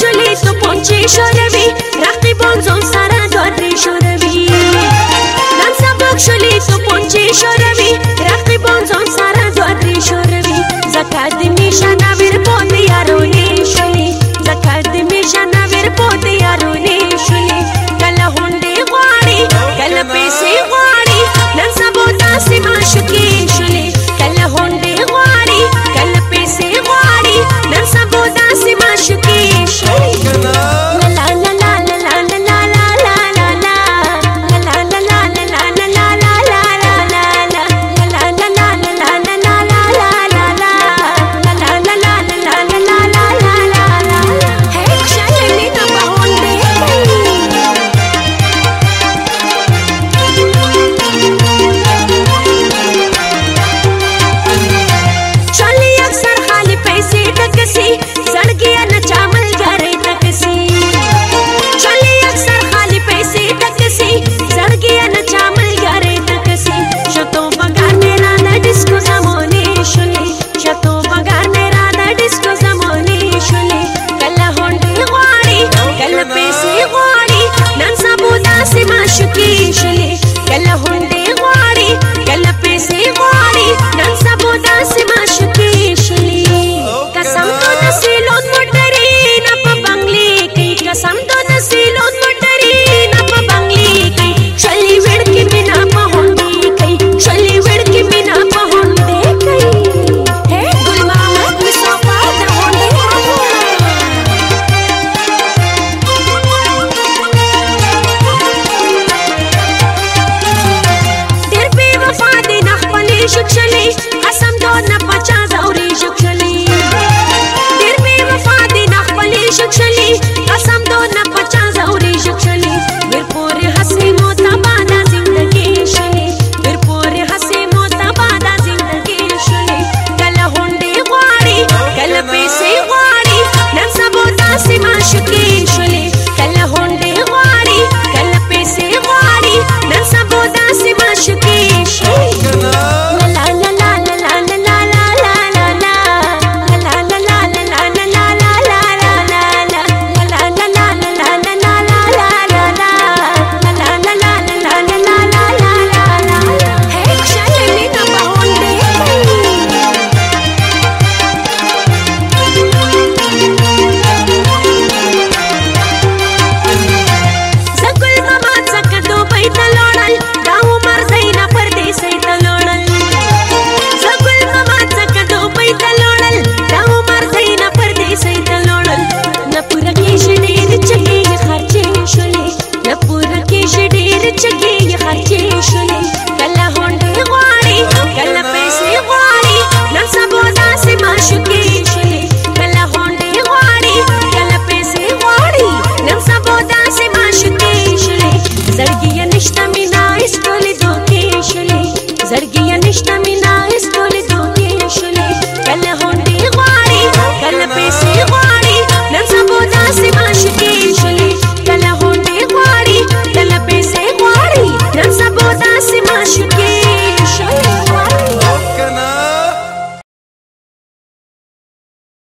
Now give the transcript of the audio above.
شلی تو پنچی شده بی رقیبان زن سر داری شده بی من سبک شلی تو پنچی شده بی